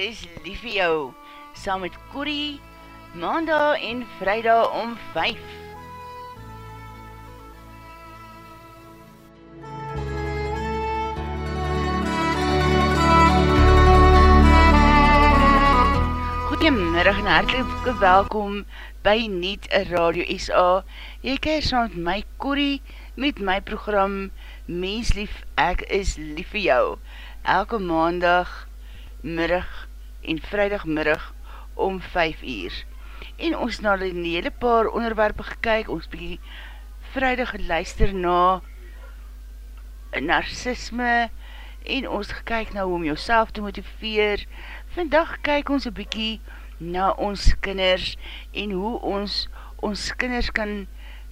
Ek is lief vir jou, saam met Corrie, maandag en vrijdag om 5. Goeiemiddag en hartelike welkom by Niet Radio SA. Jy keer saam met my Corrie met my program Mens lief, ek is lief vir jou. Elke maandag, middag en vrijdagmiddag om 5 uur. En ons na die hele paar onderwerpe gekyk, ons bykie vrijdag geluister na narcisme en ons gekyk na hoe om jouself te motiveer, Vandag kyk ons een bykie na ons kinders en hoe ons ons kinders kan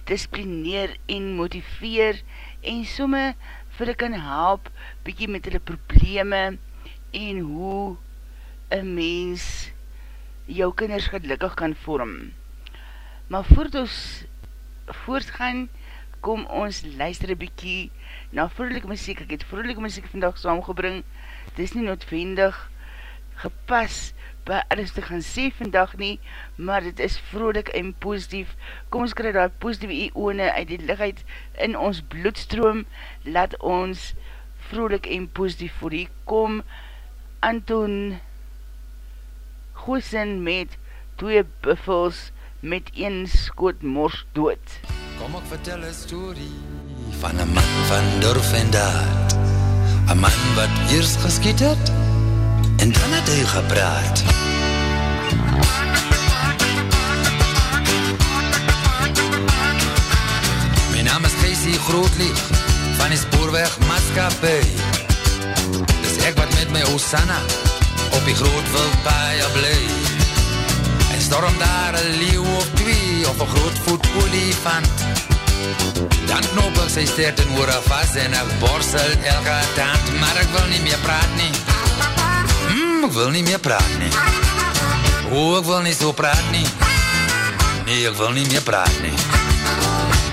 disciplineer en motiveer en somme vir hulle kan help bykie met hulle probleme en hoe een mens jou kinders gelukkig kan vorm. Maar voordat ons voortgaan, kom ons luister een bykie na vroelike muziek. Ek het vroelike muziek vandag saamgebring. Het is nie noodwendig gepas by alles te gaan sê vandag nie, maar dit is vrolik en positief. Kom ons krijg daar positieve eone uit die lichtheid in ons bloedstroom. Laat ons vrolik en positief voor die kom. Anton Goosen met twee buffels met een skoot mors dood. Kom ek vertel een story van een man van durf en daad. Een man wat eers geskiet het, en dan het hy gepraat. My naam is Casey Grootlieg van die spoorweg Maskapie. Dis ek wat met my Osanna op die groot wildpaai bly. En storm daar een leeuw of twee of een groot voet olifant. Dan knop ek sy stert en oor vast en ek borstel elke tand, maar ek wil nie meer praat nie. Mm, ek wil nie meer praat nie. O, ek wil nie so praat nie. Nee, ek wil nie meer praat nie.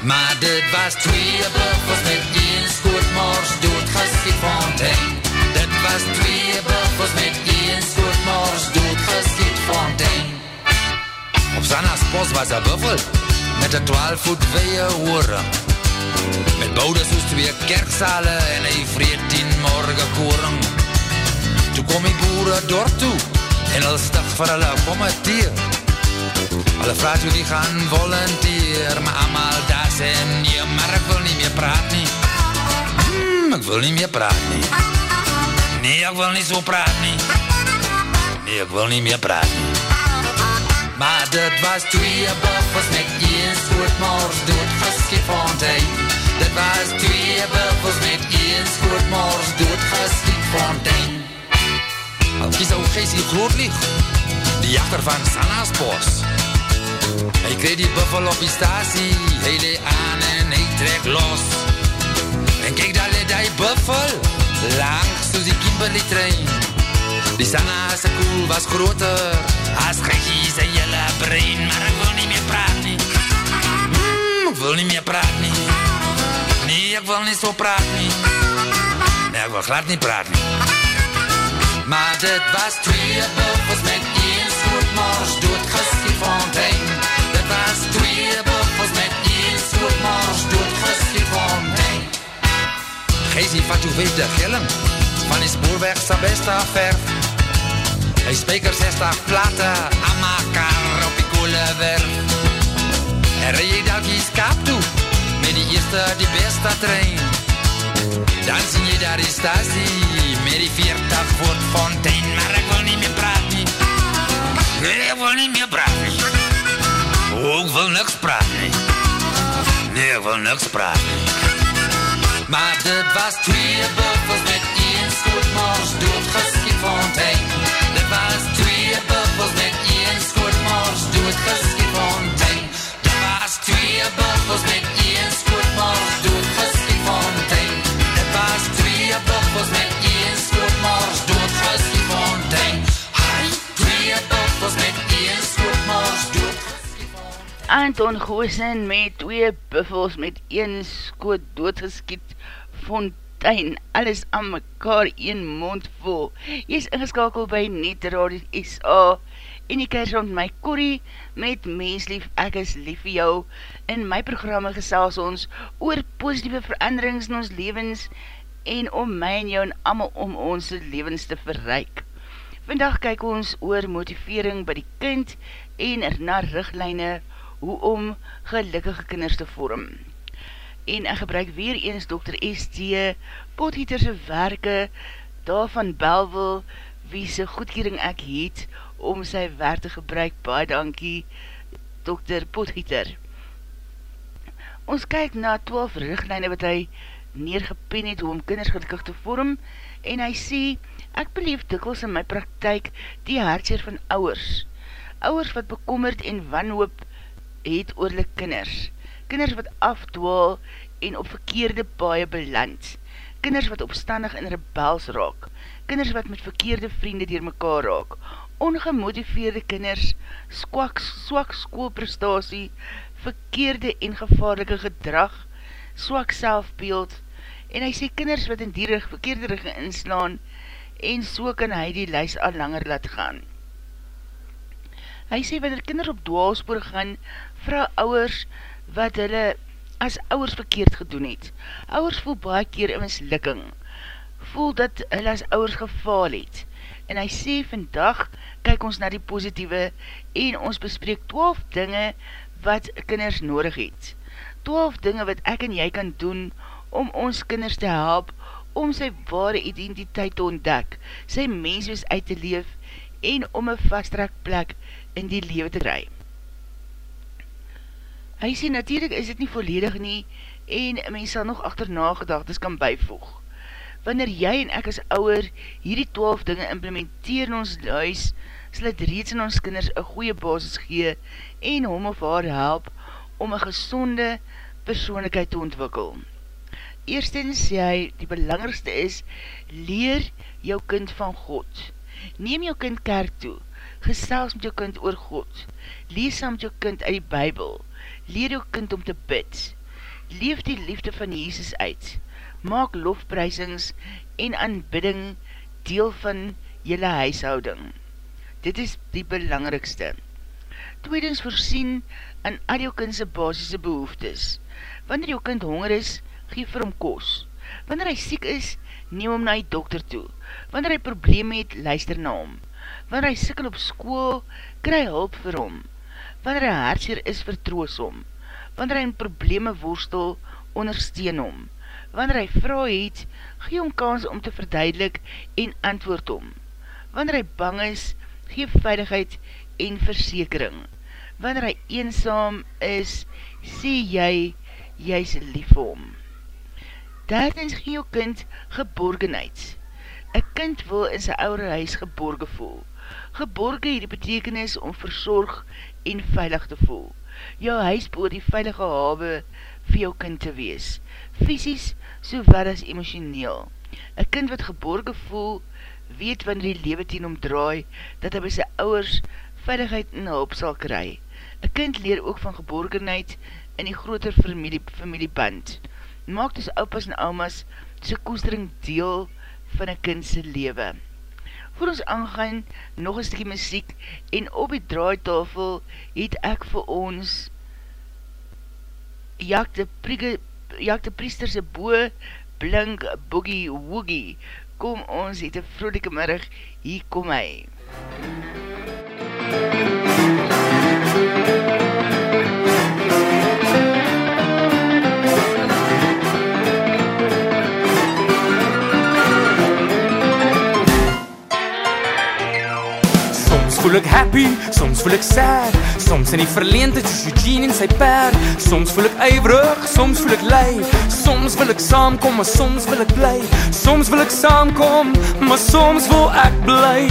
Maar dit was twee buffels met een skoot mors dood geskiet fontein. Dit was twee buffels met een skoot mors dood geskiet fontein. Op Sanna's bos was een buffel met een 12 voet weie oren. Met boude soos twee kerksale en hy vreet tien morgen koring. Toe kom die boere dorp toe En hulle stig vir hulle komitee Hulle vraag toe die gaan volunteer Maar allemaal daar sê nee Maar ek wil nie meer praat nie hmm, Ek wil nie meer praat nie Nee, ek wil nie so praat nie Nee, ek wil nie meer praat nie Maar dit was twee buffels met een soort mors dood geskiet fontein Dit was twee buffels met een soort mors dood geskiet fontein Al kies ou Geesie Grootlieg Die jachter van Sanna's bos Hy kreeg die buffel op die stasie Hy lee aan en hy trek los. En kyk daar lee die buffel Lang soos die Kimberley trein Die Sanna's koel was groter As Geesie sy jylle brein Maar ek wil nie meer praat nie mm, Ek wil nie meer praat nie Nee, ek wil nie so praat nie Nee, ek wil glad nie praat nie Maar dit was twee buffels met een skoot mars doodgeskiet fontein. Geesie vat jou weet de gillen van die spoorweg sa besta verf. Hy speker 60 plate aan mekaar op die koele werf. En rij jy dalkies kap toe met die eerste die beste trein. Dan sien jy daar die stasie met die 40 voet fontein, maar ek wil nie meer praat nie. Nee, ek wil nie meer praat nie. O, ek wil niks praat nie. Nee, ek wil niks praat nie. Maar dit was twee buffels met een skoot mars doodgeskiet fontein. Dit was twee buffels met een skoot mars doodgeskiet fontein. Dit was twee buffels met een skoot mars doodgeskiet fontein. Dit was twee buffels met een skoot mars doodgeskiet fontein. Hai, twee buffels met een skoot mars doodgeskiet fontein. Anton Goosen met twee buffels met een skoot doodgeskiet fontein. alles aan mekaar een mond vol. Jy is ingeskakel by Net Radio SA en jy kers rond my Corrie met Menslief, ek is lief vir jou. In my programme gesels ons oor positieve veranderings in ons levens en om my en jou en amal om ons levens te verryk. Vandag kyk ons oor motivering by die kind en na richtlijne hoe om gelukkige kinders te vorm. En ek gebruik weer eens Dr. S.T. Pothieterse werke daarvan Belwel, wie sy goedkering ek het om sy werk te gebruik. Baie dankie, Dr. Pothieter. Ons kyk na 12 richtlijne wat hy neergepen het om kinders gelukkig te vorm en hy sê, ek beleef dikwels in my praktijk die hartseer van ouwers. Ouwers wat bekommerd en wanhoop het oorlik kinders. Kinders wat afdwaal en op verkeerde baie beland. Kinders wat opstandig en rebels raak. Kinders wat met verkeerde vriende dier mekaar raak. Ongemotiveerde kinders, swak, swak schoolprestatie, verkeerde en gevaarlike gedrag, swak selfbeeld, en hy sê kinders wat in die rig, verkeerde rig inslaan, en so kan hy die lys al langer laat gaan. Hy sê, wanneer kinders op dwaalspoor gaan, vraag ouwers wat hulle as ouwers verkeerd gedoen het. Ouwers voel baie keer in mislikking, voel dat hulle as ouwers gefaal het. En hy sê, vandag kyk ons na die positieve en ons bespreek 12 dinge wat kinders nodig het. 12 dinge wat ek en jy kan doen om ons kinders te help om sy ware identiteit te ontdek, sy menswees uit te leef en om een vastrak plek in die lewe te kry. Hy sê, natuurlijk is dit nie volledig nie en mens sal nog achterna gedagtes kan bijvoeg. Wanneer jy en ek as ouwer hierdie 12 dinge implementeer in ons huis, sal het reeds in ons kinders een goeie basis gee en hom of haar help om een gezonde persoonlijkheid te ontwikkel. Eerstens sê hy, die belangrikste is, leer jou kind van God. Neem jou kind kerk toe, gesels met jou kind oor God. Lees saam met jou kind uit die Bijbel. Leer jou kind om te bid. Leef die liefde van Jesus uit. Maak lofprysings en aanbidding deel van jylle huishouding. Dit is die belangrikste. Tweedens voorsien aan al jou kindse basisse behoeftes. Wanneer jou kind honger is, geef vir hom kos. Wanneer hy siek is, neem hom na die dokter toe. Wanneer hy probleem het, luister na hom. Wanneer hy sikkel op school, kry hulp vir hom. Wanneer hy hartseer is, vertroos hom. Wanneer hy in probleme worstel, ondersteun hom. Wanneer hy vrou het, gee hom kans om te verduidelik en antwoord hom. Wanneer hy bang is, geef veiligheid en versekering. Wanneer hy eenzaam is, sê jy, jy is lief vir hom. Derdens gee jou kind geborgenheid. Een kind wil in sy oude huis geborgen voel. Geborgen het die betekenis om verzorg en veilig te voel. Jou huis boor die veilige hawe vir jou kind te wees. Fysisk sowel as emotioneel. Een kind wat geborgen voel, weet wanneer die lewe teen omdraai, dat hy by sy ouwers veiligheid en hulp sal kry. Een kind leer ook van geborgenheid in die groter familie, familieband maak dus oupas en oumas sy koestering deel van een kindse lewe. Voor ons aangaan, nog een stukje muziek en op die draaitafel het ek vir ons Jak de, priege, jak de priesterse boe blink boogie woogie. Kom ons, het een vrolijke middag, hier kom hy. MUZIEK voel ek happy, soms voel ek sad. Soms in die verleendheid soos Eugene en sy perd. Soms voel ek ijverig, soms voel ek lei Soms wil ek saamkom, maar soms wil ek bly. Soms wil ek saamkom, maar soms wil ek bly.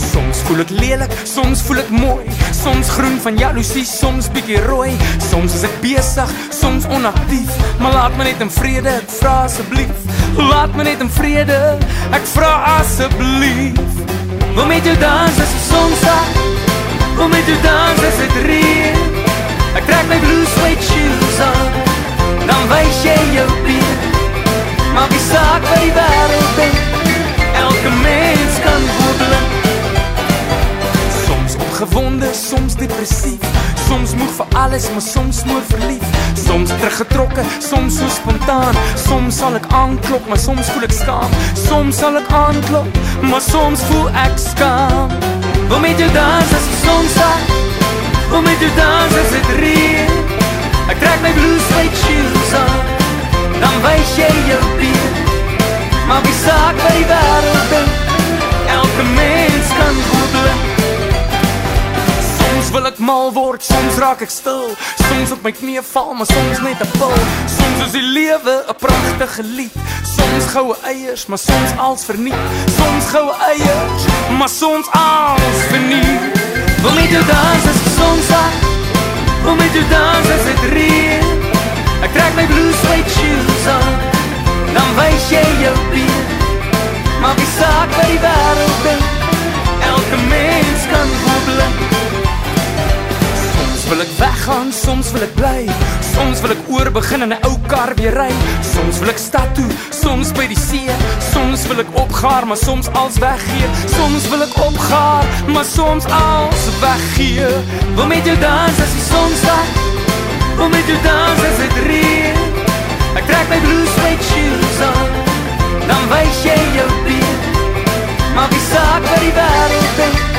Soms voel ek lelik, soms voel ek mooi. Soms groen van jaloesie, soms bykie rooi. Soms is ek bezig, soms onactief. Maar laat my net in vrede, ek vraag asjeblief Laat my net in vrede, ek vraag asjeblief Wil met jou dans as die son sak. Wil met jou dans as dit reën. Ek trek my blue suede shoes aan. Dan wys jy jou been. Maak die saak wat die wêreld dink. Elke mens kan wobbeling. Soms opgewonde, soms depressief. Soms moeg vir alles, maar soms moer verlief. Soms teruggetrokke, soms so spontaan. Soms sal ek aanklop, maar soms voel ek skaam. Soms sal ek aanklop, maar soms voel ek skaam Wil met jou dans as die son sak Wil met jou dans as het reen Ek trek my blue suede shoes aan Dan wees jy jou been Maar wie saak wat die wereld dink Elke mens kan goedelen Soms wil ek mal word, soms raak ek stil Soms op my knie val, maar soms net een pil Soms is die lewe een prachtige lied. Soms gouwe eiers, maar soms als verniet. Soms gouwe eiers, maar soms als verniet. Wil met jou dans as die son sak Wil met jou dans as het reen Ek trek my blue suede shoes aan. Dan wees jy jou been Maar wie saak wat die wereld dink Elke mens kan hobbelen Soms wil ek weggaan, soms wil ek bly. Soms wil ek oorbegin in 'n ou kar weer ry. Soms wil ek stad toe, soms by die see. Soms wil ek opgaar, maar soms als weggee. Soms wil ek opgaar, maar soms als weggee. Wil met jou dans as die son sak Wil met jou dans as het reën. Ek trek my blue suede shoes aan. Dan wees jy jou been. Maar wie saak wat die wereld dink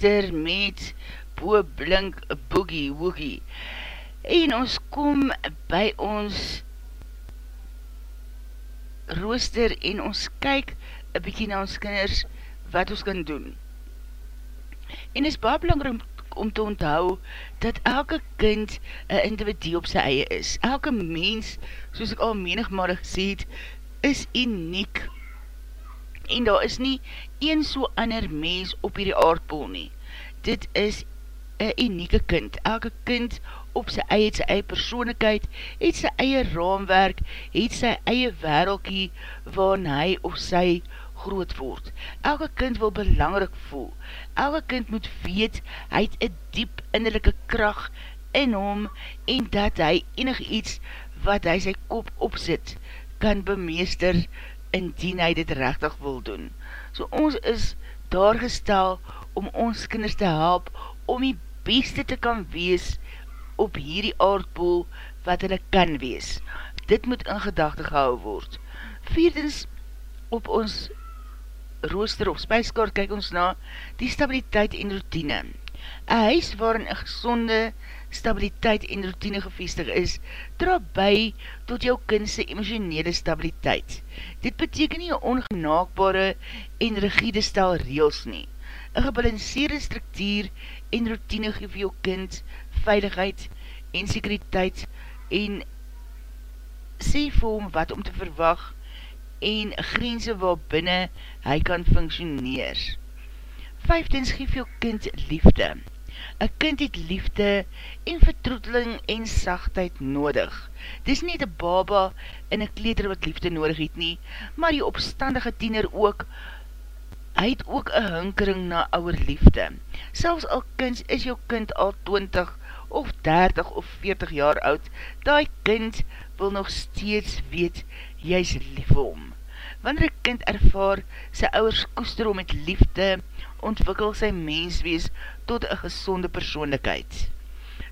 priester met Boe Blink Boogie Woogie. En ons kom by ons rooster en ons kyk een bykie na ons kinders wat ons kan doen. En is baie belangrijk om, om te onthou dat elke kind een individu op sy eie is. Elke mens, soos ek al menigmalig gesê het, is uniek en daar is nie een so ander mens op hierdie aardbol nie. Dit is een unieke kind. Elke kind op sy eie, het sy eie persoonlikheid, het sy eie raamwerk, het sy eie wereldkie waarin hy of sy groot word. Elke kind wil belangrik voel. Elke kind moet weet, hy het een diep innerlijke kracht in hom en dat hy enig iets wat hy sy kop opzit, kan bemeester indien hy dit rechtig wil doen. So ons is daar gestel om ons kinders te help om die beste te kan wees op hierdie aardpoel wat hulle kan wees. Dit moet in gedachte gehou word. Vierdens, op ons rooster of spijskaart kyk ons na die stabiliteit en routine. Een huis waarin een gezonde stabiliteit en routine gevestig is, dra by tot jou kindse emotionele stabiliteit. Dit beteken nie ongenaakbare en rigide stel reels nie. Een gebalanceerde structuur en routine geef jou kind veiligheid en sekuriteit en sê vir hom wat om te verwag en grense waar binnen hy kan functioneer. Vijftens geef jou kind liefde. Een kind het liefde en vertroeteling en sachtheid nodig. Dis nie die baba in een kleder wat liefde nodig het nie, maar die opstandige tiener ook, hy het ook een hinkering na ouwe liefde. Selfs al kind is jou kind al 20 of 30 of 40 jaar oud, die kind wil nog steeds weet, jy is lief hom. Wanneer een kind ervaar, sy ouwers koester om met liefde, ontwikkel sy menswees tot een gezonde persoonlikheid.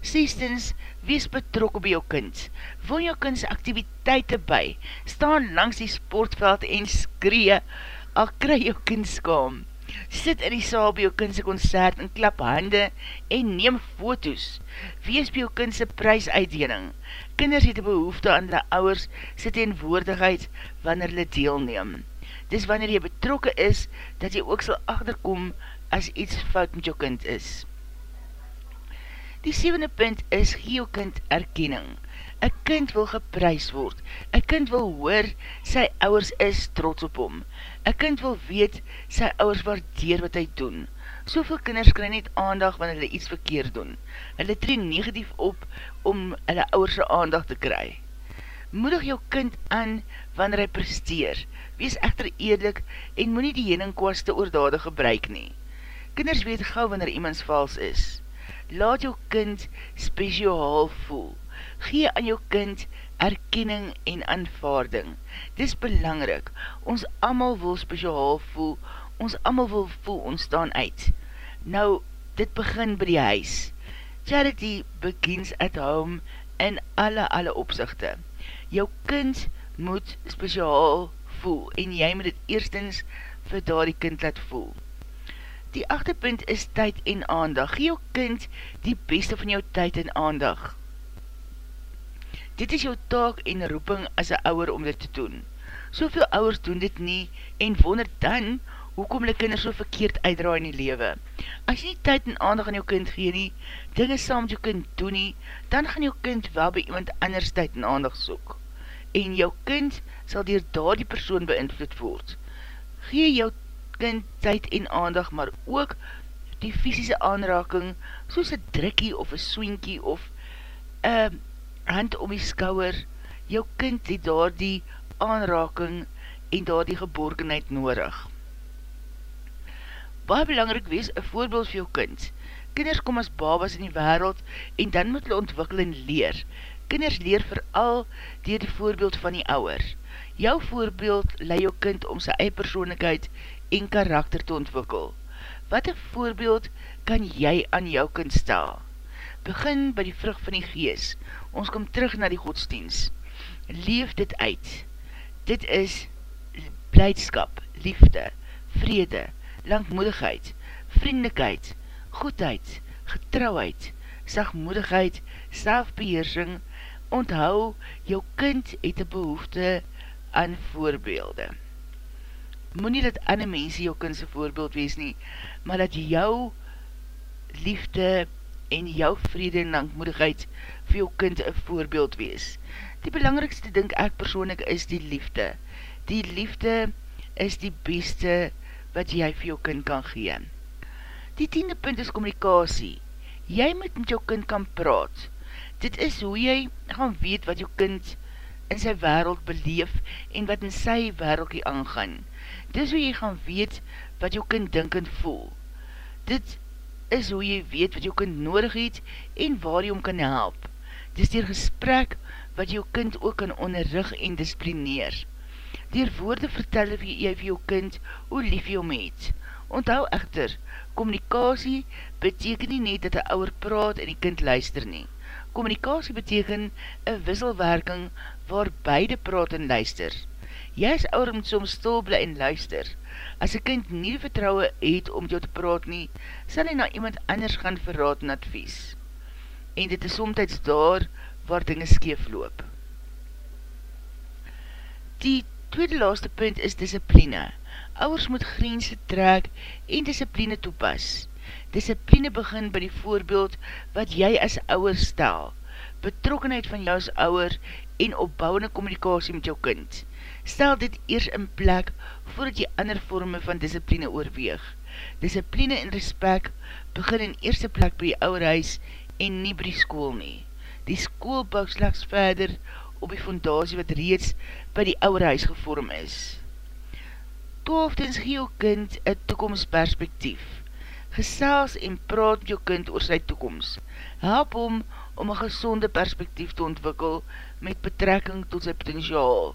Sestens, wees betrok op jou kind. Woon jou kinds activiteite by. Staan langs die sportveld en skree, al kry jou kind skaam. Sit in die saal by jou kindse concert en klap hande en neem foto's. Wees by jou kindse prijsuitdening. Kinders het die behoefte aan die ouwers sy teenwoordigheid wanneer hulle deelneem. Dis wanneer jy betrokke is, dat jy ook sal achterkom as iets fout met jou kind is. Die sevende punt is gee jou kind erkenning. Een kind wil geprys word. Een kind wil hoor, sy ouwers is trots op hom. Een kind wil weet, sy ouwers waardeer wat hy doen. Soveel kinders kry net aandag wanneer hulle iets verkeerd doen. Hulle tree negatief op om hulle ouwerse aandag te kry. Moedig jou kind aan wanneer hy presteer. Wees echter eerlik en moet nie die heningkwaste oordade gebruik nie. Kinders weet gauw wanneer iemands vals is. Laat jou kind speciaal voel gee aan jou kind erkenning en aanvaarding. Dis belangrik, ons amal wil speciaal voel, ons amal wil voel ons staan uit. Nou, dit begin by die huis. Charity begins at home in alle, alle opzichte. Jou kind moet speciaal voel en jy moet het eerstens vir daar die kind laat voel. Die achterpunt is tyd en aandag. Gee jou kind die beste van jou tyd en aandag. Dit is jou taak en roeping as een ouwer om dit te doen. Soveel ouwers doen dit nie en wonder dan hoekom die kinder so verkeerd uitdraai in die lewe. As jy nie tyd en aandag aan jou kind gee nie, dinge saam met jou kind doen nie, dan gaan jou kind wel by iemand anders tyd en aandag soek. En jou kind sal dier daar die persoon beïnvloed word. Gee jou kind tyd en aandag, maar ook die fysische aanraking, soos een drikkie of een swinkie of een hand om die skouwer, jou kind het daar die aanraking en daar die geborgenheid nodig. Baie belangrik wees, een voorbeeld vir jou kind. Kinders kom as babas in die wereld en dan moet hulle ontwikkel en leer. Kinders leer vooral dier die voorbeeld van die ouwer. Jou voorbeeld lei jou kind om sy eie persoonlijkheid en karakter te ontwikkel. Wat een voorbeeld kan jy aan jou kind stel? Begin by die vrug van die gees, ons kom terug na die godsdienst. Leef dit uit. Dit is blijdskap, liefde, vrede, langmoedigheid, vriendelijkheid, goedheid, getrouheid, sagmoedigheid, selfbeheersing, onthou, jou kind het een behoefte aan voorbeelde. Moe nie dat ander mense jou kindse voorbeeld wees nie, maar dat jou liefde en jou vrede en langmoedigheid vir jou kind een voorbeeld wees. Die belangrikste dink ek persoonlik is die liefde. Die liefde is die beste wat jy vir jou kind kan gee. Die tiende punt is communicatie. Jy moet met jou kind kan praat. Dit is hoe jy gaan weet wat jou kind in sy wereld beleef en wat in sy wereldkie aangaan. Dit is hoe jy gaan weet wat jou kind dink en voel. Dit is hoe jy weet wat jou kind nodig het en waar jy om kan help. Dis dier gesprek wat jou kind ook kan onderrug en disciplineer. Dier woorde vertel jy vir jou kind hoe lief jy om het. Onthou echter, communicatie beteken nie net dat die ouwer praat en die kind luister nie. Communicatie beteken een wisselwerking waar beide praat en luister. Jy is ouwer moet soms stil bly en luister. As die kind nie die vertrouwe het om jou te praat nie, sal hy na iemand anders gaan verraad en advies en dit is somtijds daar waar dinge skeef loop. Die tweede laaste punt is discipline. Ouers moet grense trek en discipline toepas. Discipline begin by die voorbeeld wat jy as ouwer stel, betrokkenheid van jou as ouwer en opbouwende communicatie met jou kind. Stel dit eers in plek voordat jy ander vorme van discipline oorweeg. Discipline en respect begin in eerste plek by die ouwerhuis en nie by die school nie. Die school bouw slechts verder op die fondatie wat reeds by die ouwe huis gevorm is. Twaalftens gee jou kind een toekomstperspektief. Gesels en praat met jou kind oor sy toekomst. Help hom om een gezonde perspektief te ontwikkel met betrekking tot sy potentiaal.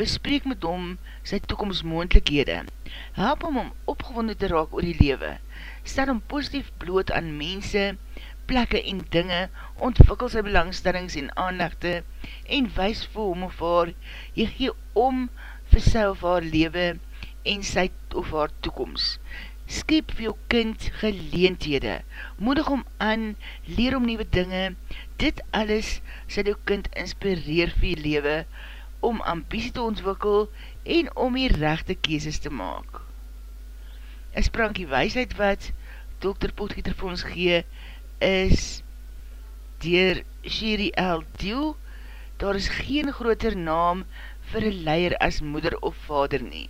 Bespreek met hom sy toekomstmoendlikhede. Help hom om opgewonde te raak oor die lewe. Stel hom positief bloot aan mense, plekke en dinge, ontwikkel sy belangstellings en aanlegte, en wys vir hom of haar, jy gee om vir sy of haar lewe, en sy of haar toekomst. skep vir jou kind geleendhede, moedig om aan, leer om nieuwe dinge, dit alles sal jou kind inspireer vir jy lewe, om ambitie te ontwikkel en om die rechte keeses te maak. Een sprankie weisheid wat Dr. Potgieter vir ons gee, is dier Sherry L. Diel, daar is geen groter naam vir een leier as moeder of vader nie.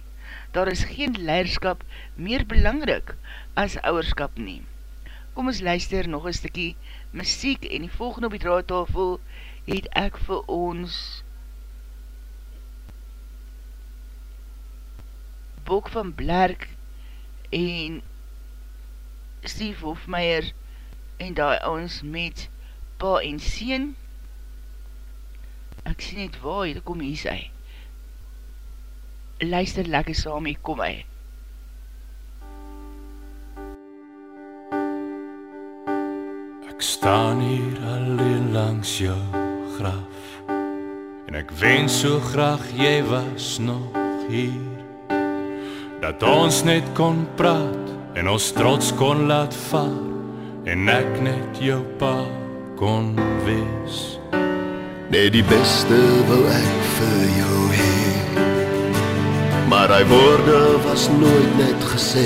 Daar is geen leiderskap meer belangrik as ouwerskap nie. Kom ons luister nog een stikkie muziek en die volgende op die draadtafel het ek vir ons Bok van Blerk en Steve Hofmeyer en daar ons met pa en sien. Ek sien net waar, hier kom hier sy luister lekker saam hier, kom hy. Ek staan hier alleen langs jou graf. En ek wens so graag jy was nog hier. Dat ons net kon praat en ons trots kon laat vaar En ek net jou pa kon wees. Nee, die beste wil ek vir jou hee Maar hy woorde was nooit net gesê.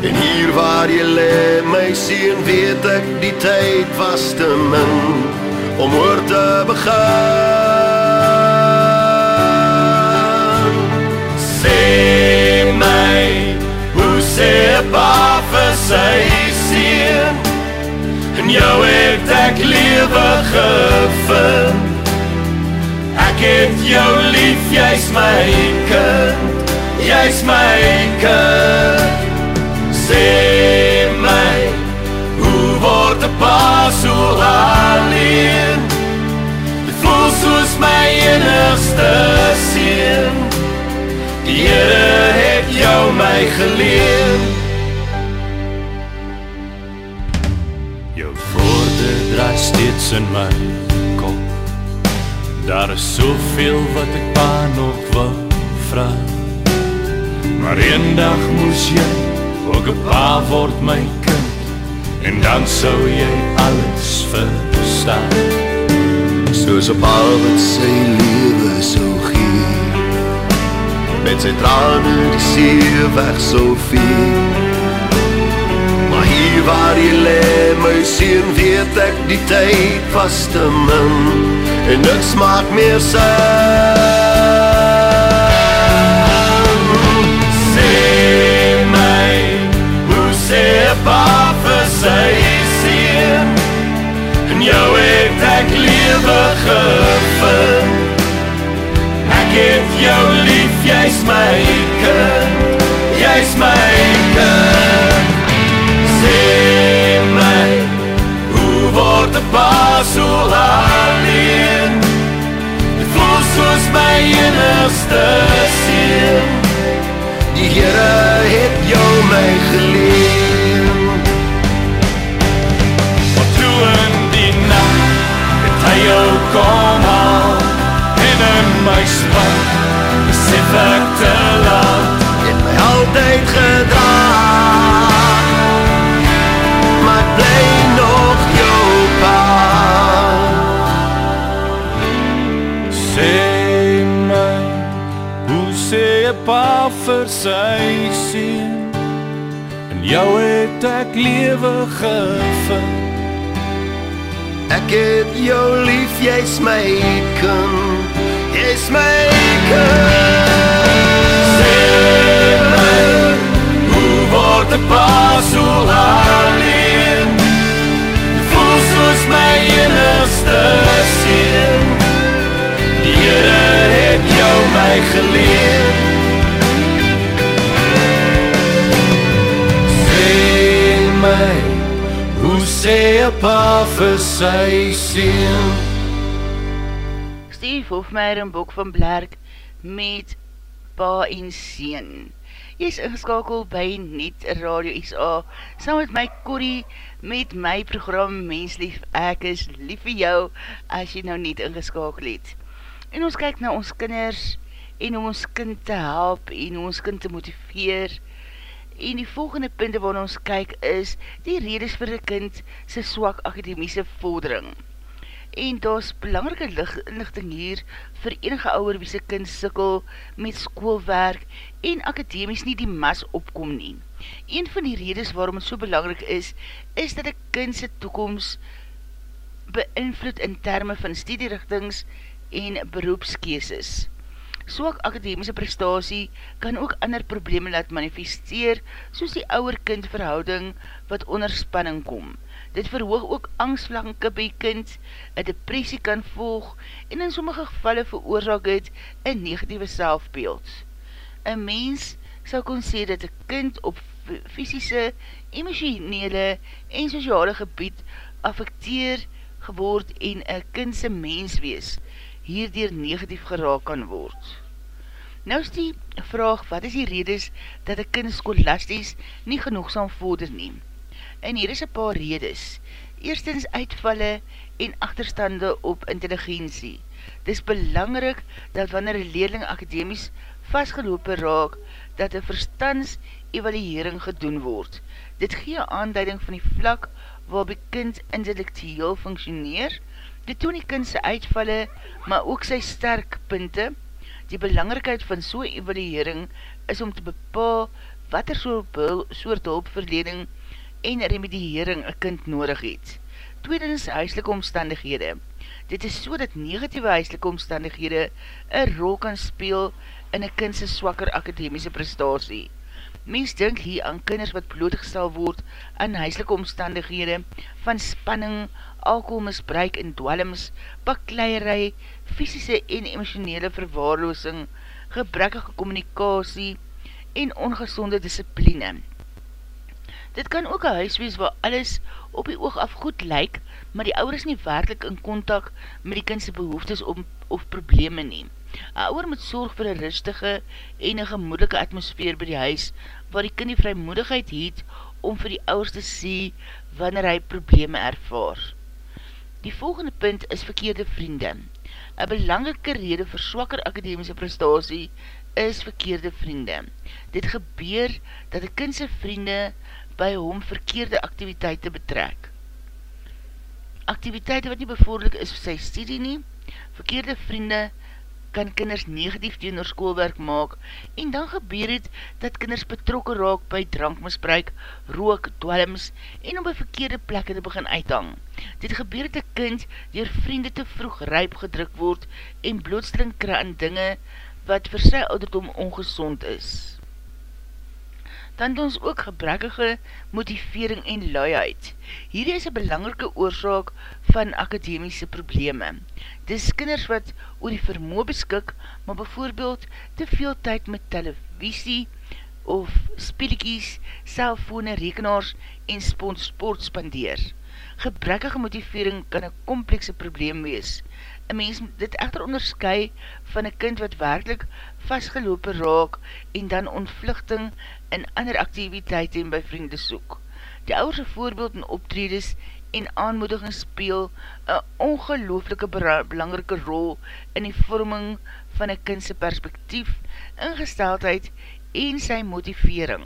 En hier waar jy le, my sien, weet ek die tyd was te min Om oor te begin sy sien In jou het ek lewe gevind. Ek het jou lief, jy's my kind. Jy's my kind. Sê my, hoe word een pa so alleen? Dit voel soos my enigste sien Die Heere het jou my geleerd steeds in my kop Daar is soveel wat ek pa nog wil vraag Maar een dag moes jy ook een pa word my kind. En dan sou jy alles verstaan. Soos een pa wat sy lewe sou gee. Met sy trane die see weg sou vee hier waar jy le, my sien weet ek die tyd was te min En niks maak meer sin. Sê my, hoe sê pa vir sy sien En jou het ek lewe gevind. Ek het jou lief, jy's my kind Jy's my kind ek lewe gevind. Ek het jou lief, jy's my kind. Jy's my kind. Sê my, hoe word een pa so alleen? Voel soos my enigste sien Die Heere het jou my geleer pa vir sy sien Steve Hofmeyer en Bok van Blerk met Pa en Seen. Jy is ingeskakel by Net Radio SA, saam met my Corrie, met my program Menslief, ek is lief vir jou, as jy nou net ingeskakel het. En ons kyk na ons kinders, en om ons kind te help, en ons kind te motiveer, En die volgende punte waar ons kyk is die redes vir die kind sy swak akademiese vordering. En daar is belangrike inlichting hier vir enige ouwer wie sy kind sikkel met schoolwerk en akademies nie die mas opkom nie. Een van die redes waarom het so belangrik is, is dat die kind sy toekomst beïnvloed in termen van studierichtings en beroepskeeses. Soak akademiese prestatie kan ook ander probleme laat manifesteer, soos die ouwer-kind verhouding wat onder spanning kom. Dit verhoog ook angstflanke by kind, een depressie kan volg en in sommige gevalle veroorzaak het een negatieve selfbeeld. Een mens sal kon sê dat een kind op fysische, emotionele en sociale gebied affecteer geword en een kindse mens wees, hierdier negatief geraak kan word. Nou is die vraag, wat is die redes dat een kind skolasties nie genoegzaam vorder neem? En hier is een paar redes. Eerstens uitvalle en achterstande op intelligentie. Dit is belangrik dat wanneer een leerling akademies vastgelopen raak, dat een verstandsevaluering gedoen word. Dit gee aanduiding van die vlak waarby kind intellectueel functioneer, dit toon die kindse uitvalle, maar ook sy sterk punte. Die belangrikheid van so'n evaluering is om te bepaal wat er soort hulpverleding en remediering een kind nodig het. Tweedens, huiselike omstandighede. Dit is so dat negatieve huiselike omstandighede een rol kan speel in een kindse swakker akademiese prestatie. Mens dink hier aan kinders wat blootgestel word aan huiselike omstandighede van spanning, alkoholmisbruik en dwellings, bakleierij, fysische en emotionele verwaarloosing, gebrekkige communicatie en ongezonde discipline. Dit kan ook een huis wees waar alles op die oog af goed lyk, maar die ouders nie werkelijk in contact met die kindse behoeftes of, of probleme neem. Een ouwer moet sorg vir een rustige en een gemoedelike atmosfeer by die huis, waar die kind die vrymoedigheid het om vir die ouwers te sê wanneer hy probleme ervaar. Die volgende punt is verkeerde vriende. Een belangrike rede vir swakker akademiese prestatie is verkeerde vriende. Dit gebeur dat die kindse vriende by hom verkeerde activiteite betrek. Activiteite wat nie bevordelik is vir sy studie nie, verkeerde vriende kan kinders negatief tegen schoolwerk maak en dan gebeur het dat kinders betrokken raak by drankmisbruik, rook, dwelms en om by verkeerde plekke te begin uithang. Dit gebeur het een kind dier vriende te vroeg ryp gedruk word en blootstelling kry aan dinge wat vir sy ouderdom ongezond is. Dan het ons ook gebrekkige motivering en luiheid. Hierdie is een belangrike oorzaak van akademiese probleme. Dis kinders wat oor die vermoe beskik, maar bijvoorbeeld te veel tyd met televisie of speelikies, cellfone, rekenaars en sport spandeer. Gebrekkige motivering kan een komplekse probleem wees. Een mens moet dit echter onderskui van een kind wat werkelijk vastgelopen raak en dan ontvluchting in ander activiteite en by vriende soek. Die ouwerse voorbeeld en optredes en aanmoediging speel een ongelooflike belangrike rol in die vorming van een kindse perspektief, ingesteldheid en sy motivering.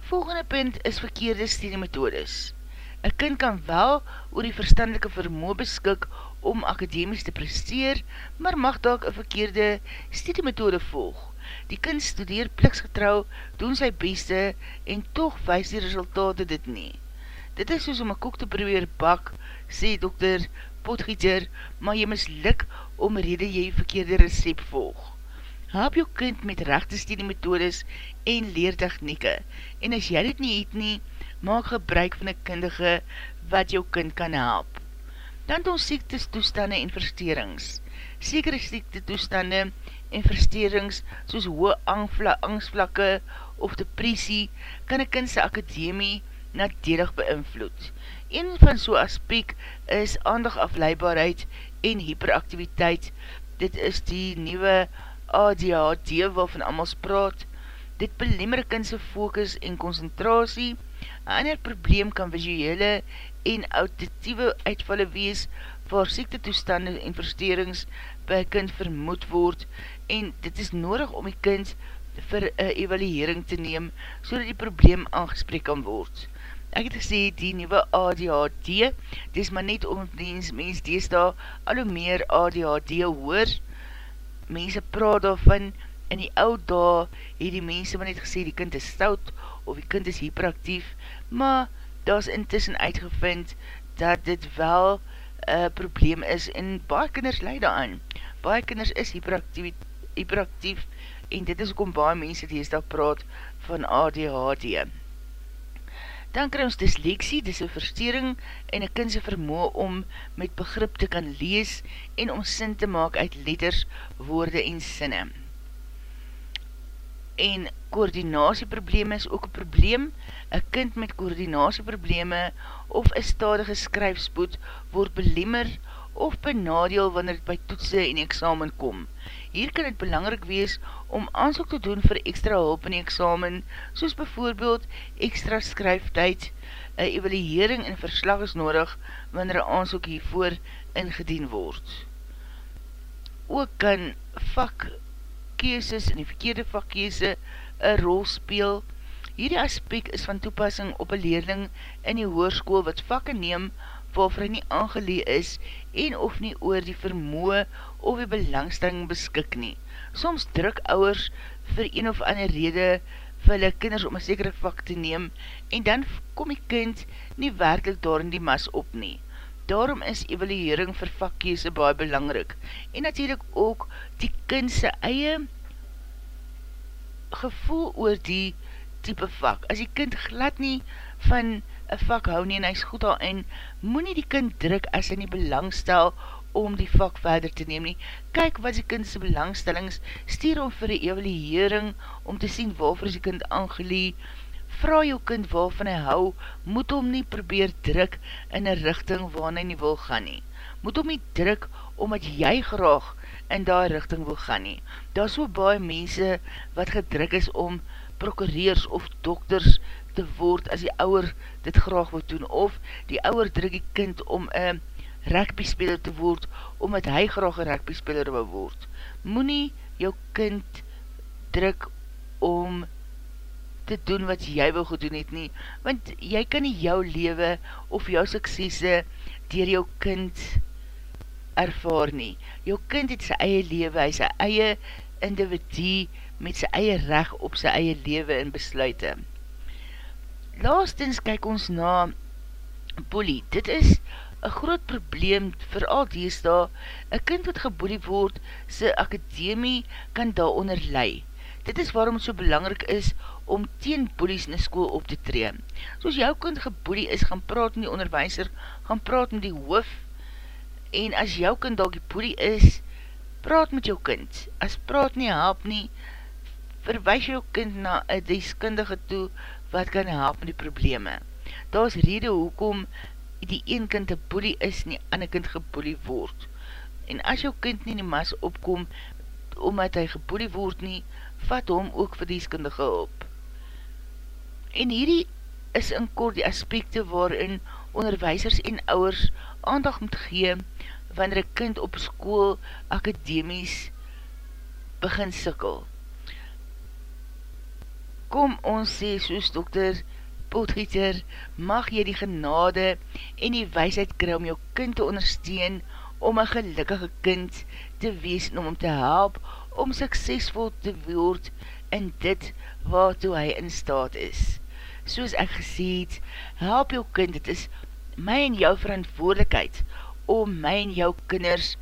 Volgende punt is verkeerde studiemethodes. Een kind kan wel oor die verstandelike vermoe beskik om akademies te presteer, maar mag dalk een verkeerde studiemethode volg. Die kind studeer pliksgetrouw, doen sy beste en toch wees die resultate dit nie. Dit is soos om een koek te probeer bak, sê dokter Potgieter, maar jy mislik om rede jy verkeerde recept volg. Help jou kind met rechte studiemethodes en leertechnieke en as jy dit nie het nie, maak gebruik van een kindige wat jou kind kan help. Dan doen siektes, toestande en versterings. Sekere siekte toestande en versterings soos hoë angstvlakke of depressie kan een kindse akademie nadelig beïnvloed. Een van so aspek is aandag afleibaarheid en hyperactiviteit. Dit is die nieuwe ADHD waarvan allemaal spraat. Dit belemmer kindse focus en concentratie. Een ander probleem kan visuele en auditieve uitvalle wees waar siekte toestande en versterings by kind vermoed word en dit is nodig om die kind vir een evaluering te neem, so die probleem aangesprek kan word. Ek het gesê, die nieuwe ADHD, dis maar net om mens, mens dees daar al hoe meer ADHD hoor, mense praat daarvan, in die oud daar het die mense maar net gesê, die kind is stout, of die kind is hyperactief, maar daar is intussen uitgevind, dat dit wel een probleem is, en baie kinders leid aan. Baie kinders is hyperactief, hyperactief en dit is ook om baie mense die is daar praat van ADHD. Dan kry ons dyslexie, dis een verstering en een kindse vermoe om met begrip te kan lees en om sin te maak uit letters, woorde en sinne. En koordinatieprobleme is ook een probleem. Een kind met koordinatieprobleme of een stadige skryfspoed word belemmer of benadeel wanneer het by toetse en examen kom. Hier kan het belangrijk wees om aanzoek te doen vir extra hulp in die examen, soos bijvoorbeeld extra skryftijd, een evaluering en verslag is nodig wanneer een aanzoek hiervoor ingedien word. Ook kan vakkeeses en die verkeerde vakkeese een rol speel. Hierdie aspek is van toepassing op een leerling in die hoerskoel wat vakke neem waarvoor hy nie aangelee is en of nie oor die vermoe of die belangstelling beskik nie. Soms druk ouwers vir een of ander rede vir hulle kinders om een sekere vak te neem en dan kom die kind nie werkelijk daar in die mas op nie. Daarom is evaluering vir vakkiese baie belangrik en natuurlijk ook die kindse eie gevoel oor die type vak. As die kind glad nie van een vak hou nie en hy is goed al in, moet nie die kind druk as hy nie belangstel om die vak verder te neem nie. Kyk wat die kindse belangstellings, stuur om vir die evaluering om te sien waarvoor is die kind aangelie, vraag jou kind waarvan hy hou, moet hom nie probeer druk in een richting waar hy nie wil gaan nie. Moet hom nie druk omdat jy graag in die richting wil gaan nie. Daar is so baie mense wat gedruk is om prokureurs of dokters te word as die ouwer dit graag wil doen, of die ouwer druk die kind om een rugby speler te word, omdat hy graag een rugby speler wil word. Moenie jou kind druk om te doen wat jy wil gedoen het nie, want jy kan nie jou lewe of jou suksese dier jou kind ervaar nie. Jou kind het sy eie lewe, hy sy eie individu met sy eie reg op sy eie lewe en besluite. Laastens kyk ons na bully. Dit is een groot probleem vir al deesda. Een kind wat geboelie word, sy akademie kan daar onder lei. Dit is waarom so belangrik is om teen bullies in die school op te tree. Soos jou kind geboelie is, gaan praat met die onderwijzer, gaan praat met die hoof, en as jou kind daar die bully is, praat met jou kind. As praat nie, help nie, verwijs jou kind na een deskundige toe wat kan help met die probleme. Daar is rede hoekom die een kind een boelie is en die ander kind geboelie word. En as jou kind nie in die mas opkom omdat hy geboelie word nie, vat hom ook vir deskundige op. En hierdie is in kort die aspekte waarin onderwijsers en ouwers aandag moet gee wanneer een kind op school akademies begin sikkel kom ons sê soos dokter Potgieter, mag jy die genade en die weisheid kry om jou kind te ondersteun om een gelukkige kind te wees en om om te help om suksesvol te word in dit waartoe hy in staat is. Soos ek gesê het, help jou kind, het is my en jou verantwoordelikheid om my en jou kinders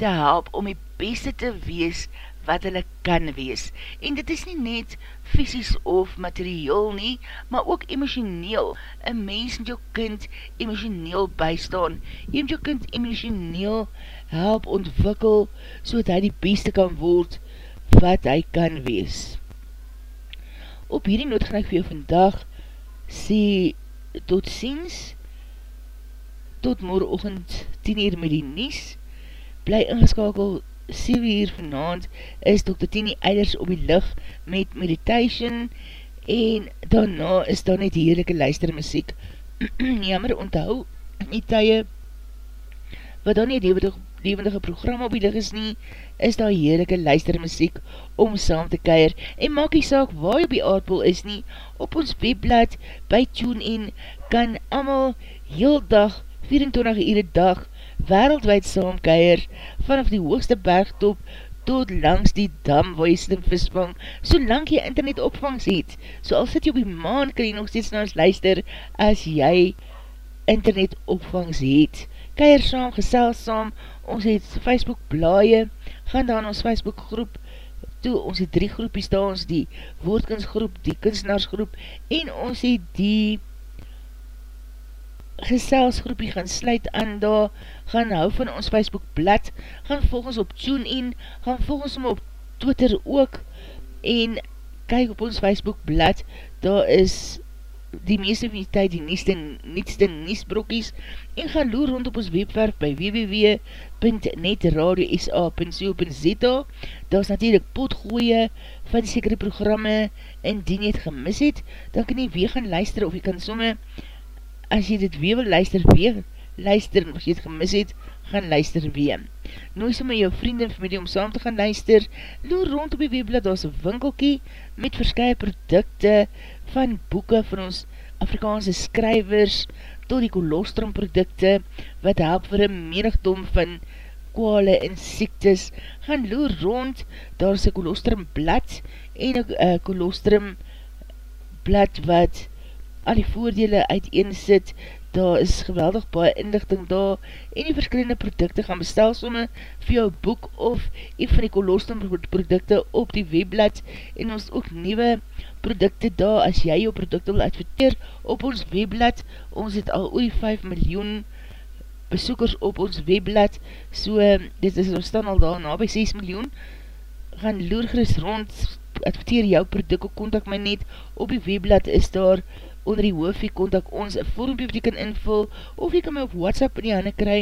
te help om die beste te wees wat hulle kan wees. En dit is nie net fysisk of materieel nie, maar ook emotioneel. Een mens met jou kind emotioneel bystaan. Jy met jou kind emotioneel help ontwikkel, so dat hy die beste kan word wat hy kan wees. Op hierdie noot gaan ek vir jou vandag sê tot ziens, tot morgenochtend 10 uur met die nies, bly ingeskakel 7 uur vanavond is Dr. Tini Eilers op die licht met meditation en daarna is daar net heerlijke luistermuziek. Jammer onthou die tye wat dan nie levendige program op die lig is nie, is daar heerlijke luistermuziek om saam te keir en maak die saak waar jy op die aardbol is nie, op ons webblad by TuneIn kan amal heel dag, 24 uur dag, wereldwijd saam keir vanaf die hoogste bergtop tot langs die dam waar jy en visvang, so lang jy internet opvangs het. So al sit jy op die maan, kan jy nog steeds na ons luister, as jy internet opvangs het. Keier saam, gesel saam, ons het Facebook blaie, gaan daar in ons Facebook groep, toe ons het drie groepies daar, ons die woordkunstgroep, die kunstenaarsgroep, en ons het die geselsgroepie gaan sluit aan daar, gaan hou van ons Facebook blad, gaan volg ons op TuneIn, gaan volg ons op Twitter ook, en kyk op ons Facebook blad, daar is die meeste van die tyd die nieste, nietste niesbrokies, en gaan loer rond op ons webwerf by www.netradiosa.co.za daar is natuurlijk potgooie van sekere programme, en die nie het gemis het, dan kan jy weer gaan luister, of jy kan somme as jy dit weer wil luister, weer luister, as jy het gemis het, gaan luister weer. Nooi so met jou vriend en familie om saam te gaan luister, loer rond op die weblad, daar is een winkelkie met verskye producte van boeken van ons Afrikaanse skrywers, tot die kolostrum producte, wat help vir een menigdom van kwale en siektes, gaan loer rond, daar is een kolostrum blad, en een uh, kolostrum blad wat al die voordele uiteen sit, daar is geweldig baie inlichting daar, en die verskillende producte gaan bestel somme vir jou boek of een van die kolostum producte op die webblad, en ons ook nieuwe producte daar, as jy jou producte wil adverteer op ons webblad, ons het al oor die 5 miljoen besoekers op ons webblad, so dit is ons staan al daar na by 6 miljoen, gaan loergeris rond, adverteer jou producte, kontak my net, op die webblad is daar onder die hoofie kontak ons een vormpje wat jy kan invul, of jy kan my op WhatsApp in die handen kry,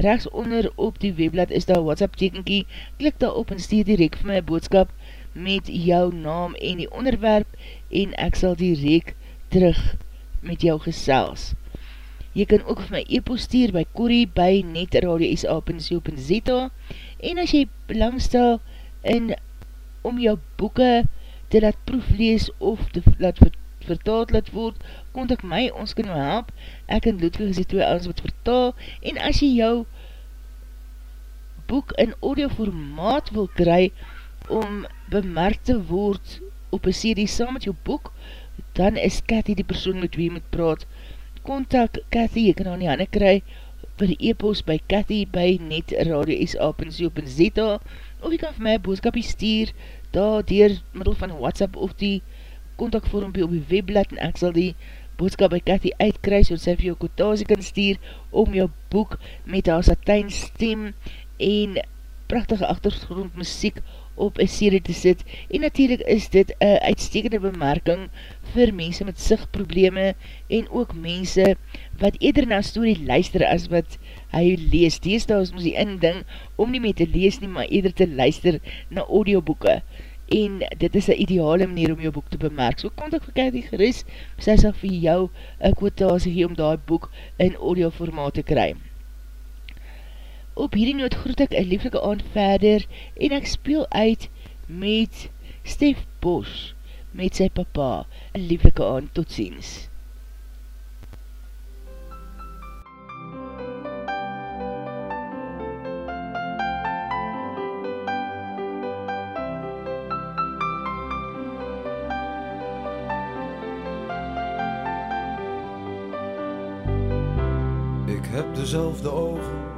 rechts onder op die webblad is daar WhatsApp tekenkie, klik daar op en stuur direct vir my boodskap met jou naam en die onderwerp en ek sal direct terug met jou gesels. Jy kan ook vir my e-post stuur by Corrie by netradio.sa.co.za en as jy belangstel in om jou boeken te laat proeflees of te laat vertaald laat word, kontak my, ons kan jou help, ek en Ludwig is die twee ons wat vertaal, en as jy jou boek in audio formaat wil kry, om bemerkt te word op een serie saam met jou boek, dan is Cathy die persoon met wie jy moet praat. Contact Cathy, jy kan haar nie handen kry, per e-post by Cathy by netradio.sa.co.za of jy kan vir my boodskapie stuur, daar dier middel van WhatsApp of die kontakvormpie op die webblad en ek sal die boodskap by Cathy uitkry so sy vir jou kotasie kan stuur om jou boek met haar satijn stem en prachtige achtergrond muziek op een serie te sit en natuurlijk is dit een uitstekende bemerking vir mense met sigtprobleme en ook mense wat eerder na story luister as wat hy lees. Deesdaal is ons die inding om nie mee te lees nie, maar eerder te luister na audioboeken en dit is een ideale manier om jou boek te bemerk. So kontak vir Cathy Geris, sy sal vir jou een kwotasie gee om die boek in audio formaat te kry. Op hierdie noot groet ek een lieflike aand verder en ek speel uit met Stef Bosch met sy papa. Een lieflike aand, tot ziens. heb dezelfde ogen.